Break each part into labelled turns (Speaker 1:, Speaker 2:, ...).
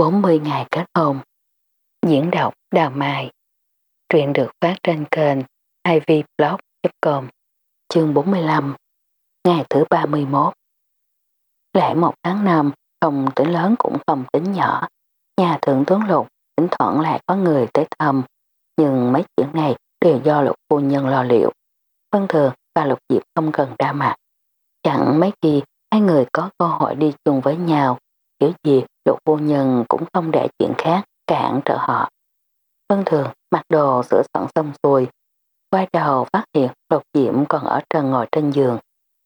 Speaker 1: 40 ngày kết hôn. Diễn đọc Đào Mai. Truyện được phát trên kênh ivblog.com Chương 45 Ngày thứ 31 Lễ một tháng năm không tính lớn cũng không tính nhỏ. Nhà thượng tướng lục thỉnh thoảng lại có người tới thăm, nhưng mấy chuyện này đều do lục phu nhân lo liệu. Vân thường và lục diệp không cần ra mặt Chẳng mấy khi hai người có cơ hội đi chung với nhau, kiểu gì lục vô nhân cũng không để chuyện khác cản trở họ. Vân thường mặc đồ sửa soạn xong xuôi, quay đầu phát hiện lục diễm còn ở trần ngồi trên giường,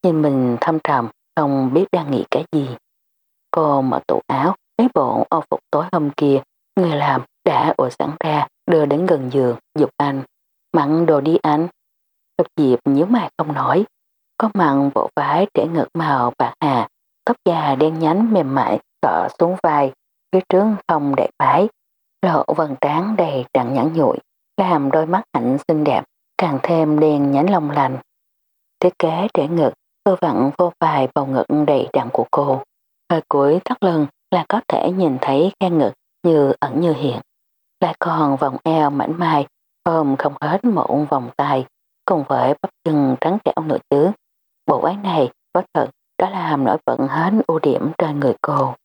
Speaker 1: nhìn mình thâm trầm, không biết đang nghĩ cái gì. Cô mở tủ áo, lấy bộ âu phục tối hôm kia, người làm đã ủa sẵn ra, đưa đến gần giường, dục anh. Mặn đồ đi anh. Lục diệp nhíu mày không nói, có mặn bộ vái trẻ ngực màu bạc hà, tóc già đen nhánh mềm mại cọ xuống vai, phía trước không đẹp bái, lộ vần trán đầy đặn nhẵn nhụi, làm đôi mắt hạnh xinh đẹp, càng thêm đen nhánh long lành. Thiết kế để ngực, cơ vặn vô vài bầu ngực đầy đặn của cô. Hơi cuối thắt lưng là có thể nhìn thấy khen ngực như ẩn như hiện. Lại còn vòng eo mảnh mai, ôm không hết một vòng tay, cùng với bắp chân trắng trẻo nữa chứ. Bộ váy này có thật đã làm nổi bật hết ưu điểm trên người cô.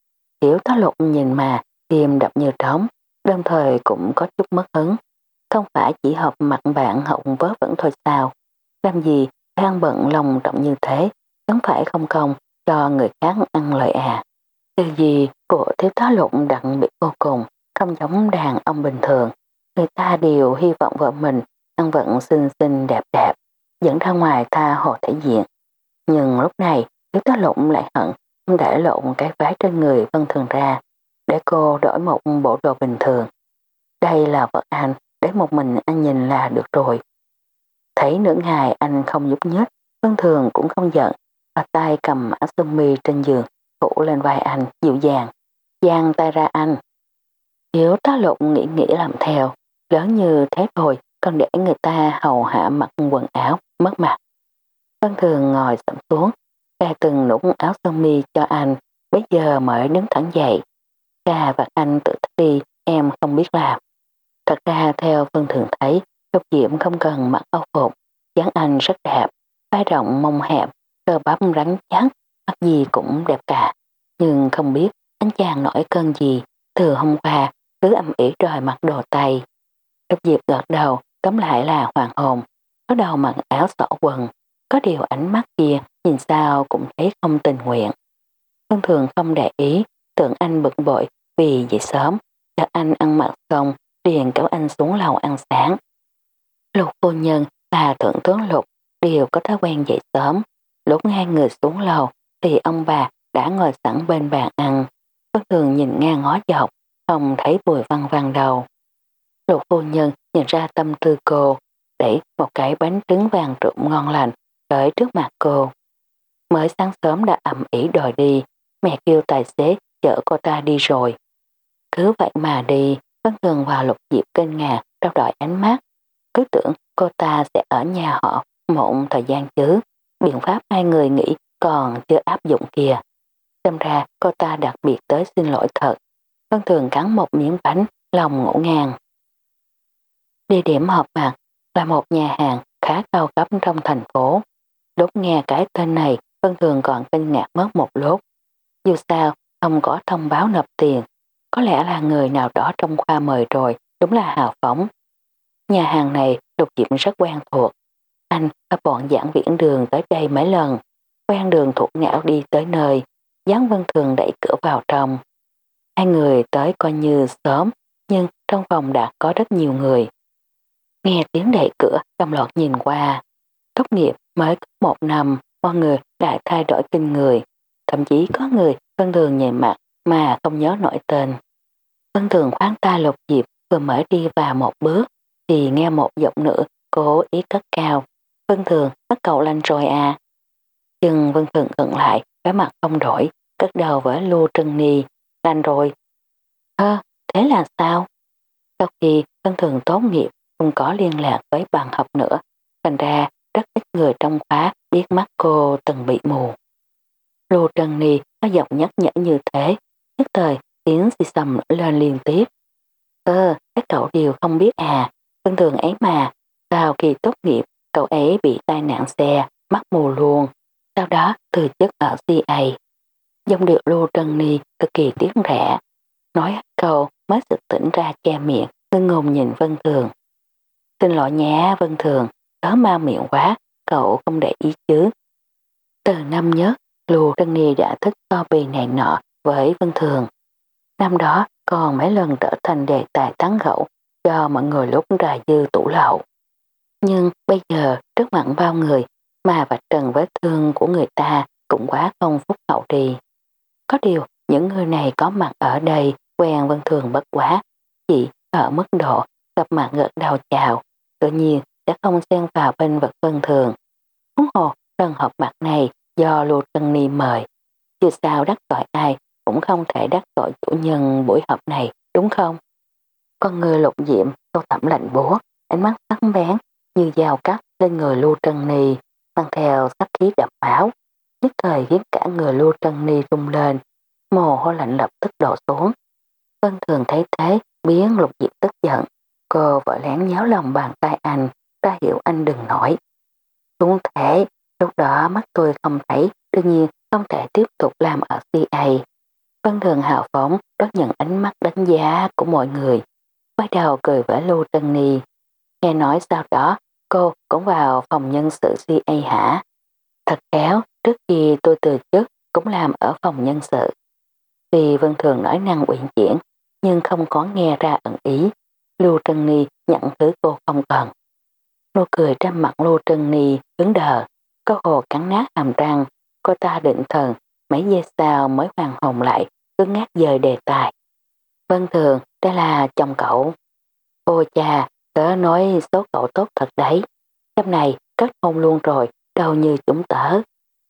Speaker 1: Tiểu tá lục nhìn mà, tim đập như trống, đồng thời cũng có chút mất hứng. Không phải chỉ học mặt bạn học vớ vẩn thôi sao. Làm gì đang bận lòng trọng như thế, chẳng phải không công cho người khác ăn lợi à. Từ gì của thiếu tá lục đặc biệt vô cùng, không giống đàn ông bình thường. Người ta đều hy vọng vợ mình ăn vận xinh xinh đẹp đẹp, dẫn ra ngoài tha hồ thể diện. Nhưng lúc này, thiếu tá lục lại hận để lộn cái váy trên người Vân Thường ra, để cô đổi một bộ đồ bình thường. Đây là vợ anh, để một mình anh nhìn là được rồi. Thấy nửa ngày anh không giúp nhích, Vân Thường cũng không giận, và tay cầm áo sơ mi trên giường, phủ lên vai anh, dịu dàng. Giang tay ra anh. Thiếu tá lộn nghĩ nghĩ làm theo, lớn như thế rồi, còn để người ta hầu hạ mặc quần áo, mất mặt. Vân Thường ngồi sẫm xuống, Ca từng nũng áo sơ mi cho anh, bây giờ mới đứng thẳng dậy. Ca và anh tự thích đi, em không biết làm. Thật ra theo Vân Thường thấy, Lục Diễm không cần mặc áo phục, dáng anh rất đẹp, vai rộng mông hẹp, cơ bắp rắn chắc, mặc gì cũng đẹp cả. Nhưng không biết anh chàng nổi cơn gì, từ hôm qua cứ âm ỉ rồi mặc đồ tay. Lục Diệp gật đầu, cấm lại là hoàng hồn, có đầu mặc áo sỏ quần, có điều ánh mắt kia nhìn sao cũng thấy không tình nguyện. Thông thường không để ý, tưởng anh bực bội vì dậy sớm, cho anh ăn mặc xong, liền kéo anh xuống lầu ăn sáng. Lục cô nhân và thượng tướng lục đều có thói quen dậy sớm. Lúc hai người xuống lầu thì ông bà đã ngồi sẵn bên bàn ăn. Bất thường nhìn ngang ngó dọc, không thấy bùi văn văn đầu. Lục cô nhân nhìn ra tâm tư cô, đẩy một cái bánh trứng vàng trụng ngon lành tới trước mặt cô. Mới sáng sớm đã ẩm ý đòi đi, mẹ kêu tài xế chở cô ta đi rồi. Cứ vậy mà đi, Vân Thường và Lục Diệp kinh ngạc trao đổi ánh mắt. Cứ tưởng cô ta sẽ ở nhà họ một thời gian chứ. Biện pháp hai người nghĩ còn chưa áp dụng kìa. Xem ra cô ta đặc biệt tới xin lỗi thật. Vân Thường cắn một miếng bánh, lòng ngủ ngang. Địa điểm họp mặt là một nhà hàng khá cao cấp trong thành phố. Lúc nghe cái tên này, Vân Thường còn kinh ngạc mất một lúc. Dù sao, không có thông báo nộp tiền. Có lẽ là người nào đó trong khoa mời rồi, đúng là hào phóng. Nhà hàng này Lục Diệm rất quen thuộc. Anh và bọn giảng viễn đường tới đây mấy lần. Quen đường thuộc ngạo đi tới nơi. Giáng Vân Thường đẩy cửa vào trong. Hai người tới coi như sớm, nhưng trong phòng đã có rất nhiều người. Nghe tiếng đẩy cửa, trong lọt nhìn qua. Tốt nghiệp mới có một năm, mọi người đã thay đổi kinh người. Thậm chí có người Vân Thường nhìn mặt mà không nhớ nổi tên. Vân Thường khoáng tay lục diệp vừa mới đi vào một bước thì nghe một giọng nữ cố ý cất cao. Vân Thường bắt cậu lanh rồi à. Chừng Vân Thường gần lại, cái mặt không đổi, cất đầu với Lưu Trân Ni. Lanh rồi. hơ thế là sao? Sau khi Vân Thường tốt nghiệp, không có liên lạc với bằng học nữa, thành ra rất ít người trong khóa biết mắt cô từng bị mù. Lưu trần Ni có giọng nhắc nhở như thế, nhất thời tiếng xì xầm lên liên tiếp. Ơ, các cậu đều không biết à, Vân Thường ấy mà, sau khi tốt nghiệp, cậu ấy bị tai nạn xe, mắt mù luôn, sau đó từ chức ở CA. Dòng điệu Lưu trần Ni cực kỳ tiếng rẻ, nói câu mới sực tỉnh ra che miệng, ngưng ngùng nhìn Vân Thường. Xin lỗi nhé Vân Thường, tớ ma miệng quá, cậu không để ý chứ. Từ năm nhất, Lưu Trân Ni đã thích so bì này nọ với Vân Thường. Năm đó còn mấy lần trở thành đề tài tán gẫu cho mọi người lúc ra dư tủ lậu. Nhưng bây giờ trước mặt bao người mà vạch trần vết thương của người ta cũng quá không phúc hậu đi. Có điều những người này có mặt ở đây quen Vân Thường bất quá, chỉ ở mức độ gặp mặt gật đầu chào, tự nhiên sẽ không xen vào bên vật Vân Thường. Huống hồ lần họp mặt này do Lưu Trân Ni mời, chưa sao đắc tội ai cũng không thể đắc tội chủ nhân buổi họp này, đúng không? Con người lục diệm, sâu thẳm lạnh búa, ánh mắt sắc bén như dao cắt lên người Lưu Trân Ni, mang theo sắc khí đập báo. nhất thời khiến cả người Lưu Trân Ni rung lên, mồ hôi lạnh lập tức đổ xuống. Vân thường thấy thế, biến lục diệp tức giận, cô vợ lén nháo lòng bàn tay anh, ta hiểu anh đừng nổi. Cũng thể, lúc đó mắt tôi không thấy, đương nhiên không thể tiếp tục làm ở CA. Vân thường hào phóng đón nhận ánh mắt đánh giá của mọi người, quay đầu cười với Lưu Trân Ni. Nghe nói sau đó cô cũng vào phòng nhân sự CA hả? Thật khéo, trước khi tôi từ chức cũng làm ở phòng nhân sự. Vì Vân Thường nói năng uyển chuyển, nhưng không có nghe ra ẩn ý. Lưu Trân Ni nhận thứ cô không cần. Nụ cười trên mặt lô Trân Ni cứng đờ, có hồ cắn nát hàm răng. Cô ta định thần, mấy giây sau mới hoàng hồn lại, cứ ngát dời đề tài. Vân Thường, đây là chồng cậu. Ô cha, tớ nói số cậu tốt thật đấy. Trong này kết hôn luôn rồi, đâu như chúng tớ.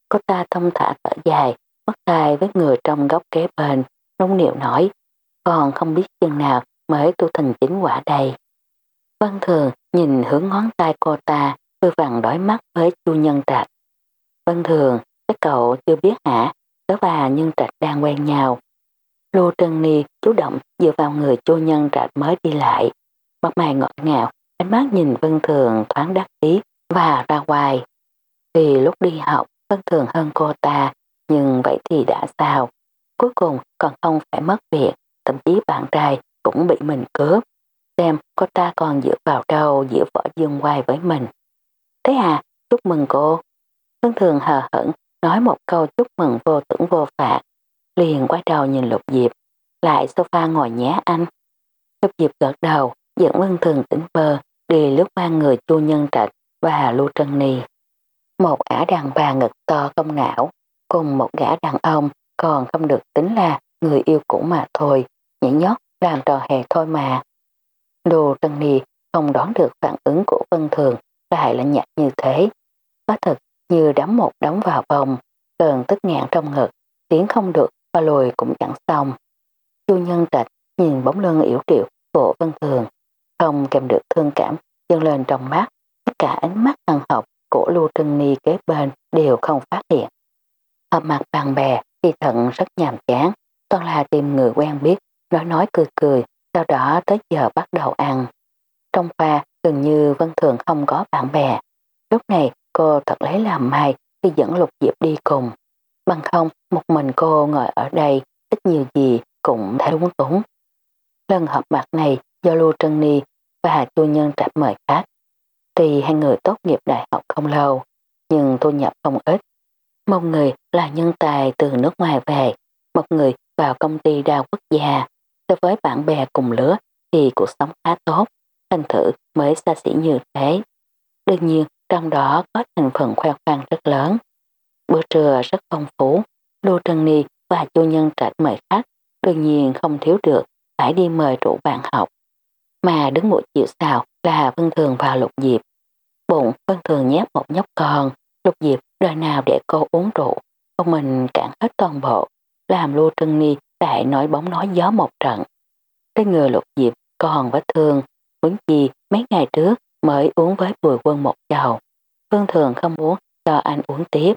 Speaker 1: Cô ta thông thả thở dài, mất tay với người trong góc kế bên, nông niệu nói, còn không biết chừng nào mới tu thành chính quả đây. Vân Thường nhìn hướng ngón tay cô ta, vừa vặn đói mắt với chu nhân trạch. Vân Thường, các cậu chưa biết hả, tớ và nhân trạch đang quen nhau. Lô Trân Ni chủ động dựa vào người chu nhân trạch mới đi lại. Mặt mày ngọt ngào, ánh mắt nhìn Vân Thường thoáng đắc ý và ra ngoài. Vì lúc đi học, Vân Thường hơn cô ta, nhưng vậy thì đã sao? Cuối cùng còn không phải mất việc, thậm chí bạn trai cũng bị mình cướp. Xem cô ta còn dựa vào đâu dựa võ dương quay với mình. Thế à, chúc mừng cô. Hương Thường hờ hững nói một câu chúc mừng vô tưởng vô phạt. Liền quay đầu nhìn Lục Diệp, lại sofa ngồi nhé anh. Lục Diệp gật đầu, dẫn Hương Thường tỉnh bơ, đi lúc ba người chu nhân trạch và Lưu Trân Ni. Một ả đàn bà ngực to công não, cùng một gã đàn ông còn không được tính là người yêu cũ mà thôi, nhảy nhót làm trò hề thôi mà. Đồ Trân Ni không đoán được phản ứng của Vân Thường lại là nhạt như thế. Có thật như đám một đóng vào vòng, cơn tức ngạn trong ngực, tiếng không được và lùi cũng chẳng xong. Chu nhân trạch nhìn bóng lưng yếu triệu của Vân Thường, không kèm được thương cảm dâng lên trong mắt, tất cả ánh mắt thần học của Lưu Trân Ni kế bên đều không phát hiện. Hợp mặt bạn bè thì thận rất nhàm chán, toàn là tìm người quen biết, nói nói cười cười, sau đó tới giờ bắt đầu ăn. Trong pha gần như Vân Thường không có bạn bè. Lúc này cô thật lấy làm may khi dẫn Lục Diệp đi cùng. Bằng không, một mình cô ngồi ở đây, ít nhiều gì cũng thấy lúng túng. Lần họp mặt này do Lưu Trân Ni và Chu Nhân Trạch mời khách. Tuy hai người tốt nghiệp đại học không lâu, nhưng thu nhập không ít. Một người là nhân tài từ nước ngoài về, một người vào công ty đa quốc gia. So với bạn bè cùng lứa thì cuộc sống khá tốt, thành thử mới xa xỉ như thế. Đương nhiên, trong đó có thành phần khoe khoang rất lớn. Bữa trưa rất phong phú, Lưu Trân Ni và Chu Nhân Trạch mời khách, đương nhiên không thiếu được, phải đi mời rượu bạn học. Mà đứng một chiều sau là Vân Thường và Lục Diệp. Bụng Vân Thường nhét một nhóc con, Lục Diệp đời nào để cô uống rượu, ông mình cạn hết toàn bộ, làm Lô Trân Ni lại nói bóng nói gió một trận. Trên người Lục Diệp còn vết thương, muốn gì mấy ngày trước mới uống với bùi quân một chầu. Vân Thường không muốn cho anh uống tiếp.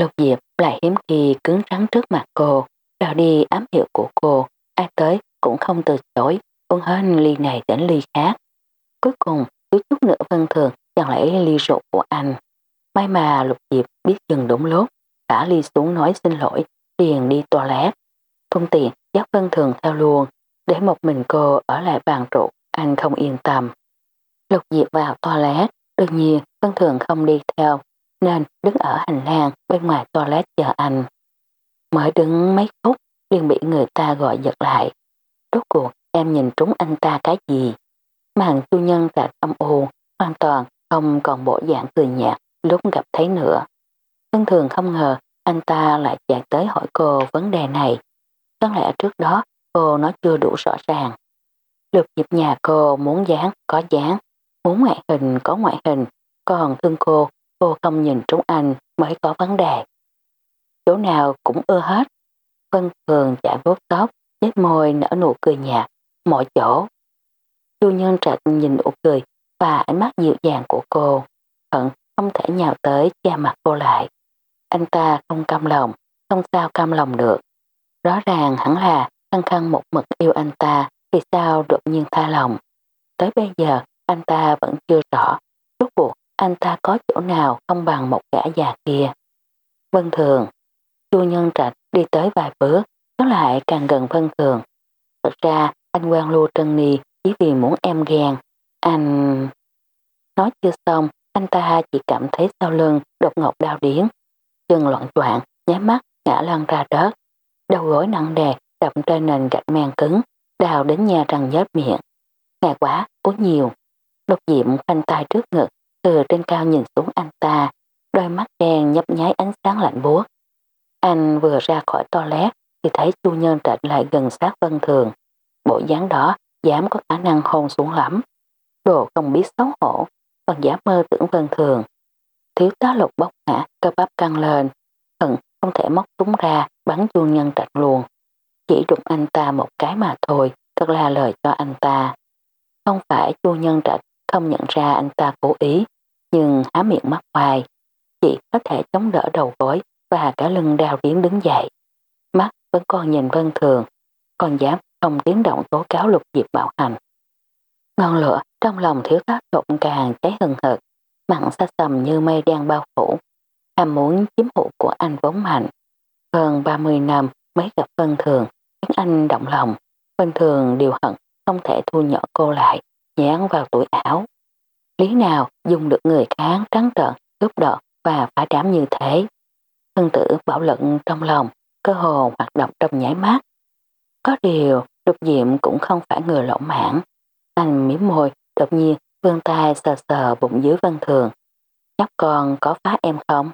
Speaker 1: Lục Diệp lại hiếm khi cứng rắn trước mặt cô, đào đi ám hiệu của cô, ai tới cũng không từ chối, uống hết ly này đến ly khác. Cuối cùng, chút chút nữa Vân Thường chẳng lấy ly rượu của anh. May mà Lục Diệp biết dừng đúng lúc, thả ly xuống nói xin lỗi, liền đi toilet không tiện dắt Vân Thường theo luôn, để một mình cô ở lại bàn trụ, anh không yên tâm. Lục Diệp vào toilet, đương nhiên Vân Thường không đi theo, nên đứng ở hành lang bên ngoài toilet chờ anh. Mới đứng mấy phút, liền bị người ta gọi giật lại. Rốt cuộc em nhìn trúng anh ta cái gì? Màn chu nhân rạch âm u, hoàn toàn không còn bộ dạng cười nhạt lúc gặp thấy nữa. Vân Thường không ngờ anh ta lại chạy tới hỏi cô vấn đề này có lẽ trước đó cô nói chưa đủ rõ ràng. Lục dịp nhà cô muốn dáng có dáng, muốn ngoại hình có ngoại hình, còn thương cô, cô không nhìn trúng anh mới có vấn đề. Chỗ nào cũng ưa hết. Vân Thường chạy vuốt tóc, nhếch môi nở nụ cười nhạt, mọi chỗ. Chu Nhân Trạch nhìn nụ cười và ánh mắt dịu dàng của cô, hận không thể nhào tới che mặt cô lại. Anh ta không cam lòng, không sao cam lòng được. Rõ ràng hẳn là khăng khăng một mực yêu anh ta, vì sao đột nhiên tha lòng. Tới bây giờ, anh ta vẫn chưa rõ, rốt cuộc anh ta có chỗ nào không bằng một gã già kia. Vân Thường, Chu Nhân Trạch đi tới vài bước, nó lại càng gần Vân Thường. Thật ra, anh quan lưu Trân Ni chỉ vì muốn em ghen. Anh... Nói chưa xong, anh ta chỉ cảm thấy sau lưng đột ngột đau điến. Chân loạn choạng, nháy mắt, ngã lăn ra đất. Đầu gối nặng đè, đập trên nền gạch men cứng, đào đến nhà răng nhớt miệng. Ngại quá, uống nhiều. Đột diệm khoanh tay trước ngực, từ trên cao nhìn xuống anh ta, đôi mắt đen nhấp nháy ánh sáng lạnh buốt. Anh vừa ra khỏi toilet thì thấy chu nhân trạch lại gần sát vân thường. Bộ dáng đó dám có khả năng hôn xuống lắm. Đồ không biết xấu hổ, còn dám mơ tưởng vân thường. Thiếu tá lục bốc ngã, cơ bắp căng lên. Hận không thể móc súng ra, bắn chuông nhân trạch luôn. Chỉ đụng anh ta một cái mà thôi, thật là lời cho anh ta. Không phải chu nhân trạch không nhận ra anh ta cố ý, nhưng há miệng mắt hoài. Chỉ có thể chống đỡ đầu gối và cả lưng đào điến đứng dậy. Mắt vẫn còn nhìn vân thường, còn dám không tiếng động tố cáo lục diệp bảo hành. Ngọn lửa trong lòng thiếu tá trộn càng cháy hừng hực, mặn xa sầm như mây đen bao phủ. Ham muốn chiếm hữu của anh vốn mạnh. Hơn 30 năm mới gặp Vân Thường, khiến anh động lòng. Vân Thường điều hận không thể thu nhỏ cô lại, nhãn vào tuổi ảo Lý nào dùng được người kháng trắng trợn, cướp đợt và phá đám như thế. Thân tử bảo lận trong lòng, cơ hồ hoạt động trong nháy mắt. Có điều, lục diệm cũng không phải người lỗ mãn. Anh miếm môi, đột nhiên vươn tay sờ sờ bụng dưới Vân Thường. Nhóc con có phá em không?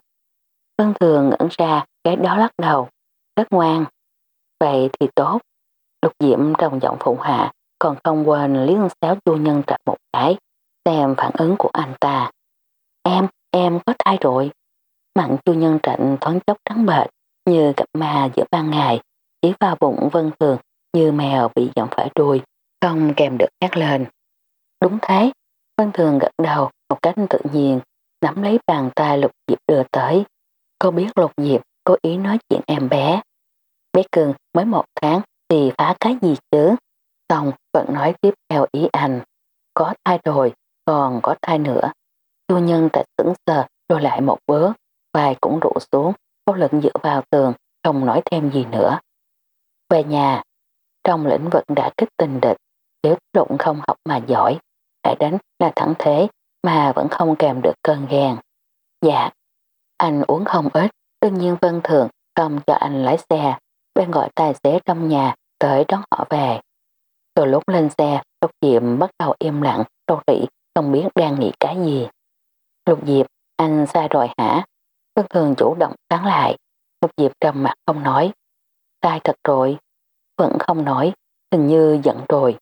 Speaker 1: Vân Thường ngẩn ra, cái đó lắc đầu. Rất ngoan. Vậy thì tốt. Lục diệm trong giọng phụ hạ, còn không quên liếc xéo chu nhân trạch một cái, xem phản ứng của anh ta. Em, em có thai rồi. Mặn chu nhân trạnh thoáng chốc trắng bệch, như gặp ma giữa ban ngày, chỉ vào bụng vân thường như mèo bị giọng phải đuôi, không kèm được hát lên. Đúng thế, vân thường gật đầu một cách tự nhiên, nắm lấy bàn tay lục diệp đưa tới. Cô biết lục diệp cố ý nói chuyện em bé. Bé cường mới một tháng thì phá cái gì chứ? Xong vẫn nói tiếp theo ý anh. Có thai rồi, còn có thai nữa. Chu nhân tại sững sờ rồi lại một bớ, vai cũng rụ xuống, cô lực dựa vào tường, không nói thêm gì nữa. Về nhà, trong lĩnh vực đã kích tình địch, nếu lụng không học mà giỏi, phải đánh là thẳng thế mà vẫn không kèm được cơn ghen. Dạ, anh uống không ít, đương nhiên Vân Thường không cho anh lái xe, bên gọi tài xế trong nhà tới đón họ về. Từ lúc lên xe, Lục diệp bắt đầu im lặng, râu rỉ, không biết đang nghĩ cái gì. Lục Diệp, anh sai rồi hả? Vân Thường chủ động sáng lại. Lục Diệp trầm mặt không nói. Sai thật rồi. Vẫn không nói, hình như giận rồi.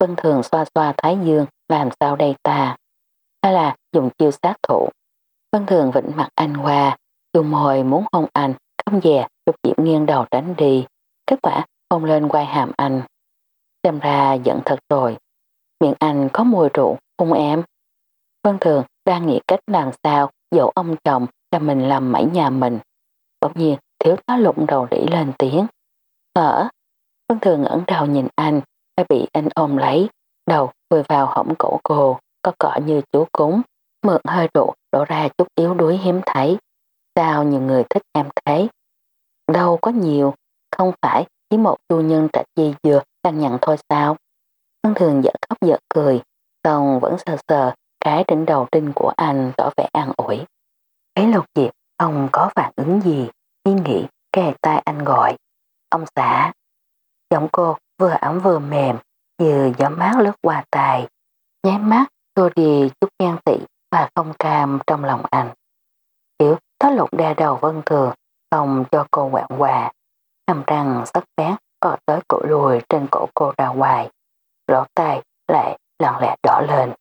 Speaker 1: Vân Thường xoa xoa thái dương, làm sao đây ta? Hay là dùng chiêu sát thủ? Vân Thường vĩnh mặt anh qua, chu môi muốn hôn anh, không dè, Lục diễm nghiêng đầu tránh đi. Kết quả hôn lên quay hàm anh. Xem ra giận thật rồi. Miệng anh có mùi rượu, hung em. Vân Thường đang nghĩ cách làm sao dỗ ông chồng cho mình làm mãi nhà mình. Bỗng nhiên thiếu tá lụng đầu rỉ lên tiếng. Hở? Vân Thường ẩn đầu nhìn anh, đã bị anh ôm lấy, đầu vừa vào hõm cổ cô, có cọ như chú cúng, mượn hơi rượu đổ ra chút yếu đuối hiếm thấy. Sao nhiều người thích em thấy? Đâu có nhiều, không phải chỉ một chu nhân trạch di dừa đang nhận thôi sao? Vân Thường dở khóc dở cười, xong vẫn sờ sờ cái đỉnh đầu trinh của anh tỏ vẻ an ủi. Thấy lục diệp không có phản ứng gì, ý nghĩ kề tay anh gọi. Ông xã. Giọng cô vừa ấm vừa mềm, như gió mát lướt qua tài. Nháy mắt xua đi chút ngang tị và không cam trong lòng anh. Kiểu tó lục đa đầu vân thường, không cho cô quạng quà. Hàm răng sắc bén cọ tới cổ lùi trên cổ cô ra ngoài. Lỗ tay lại lặng lẽ đỏ lên.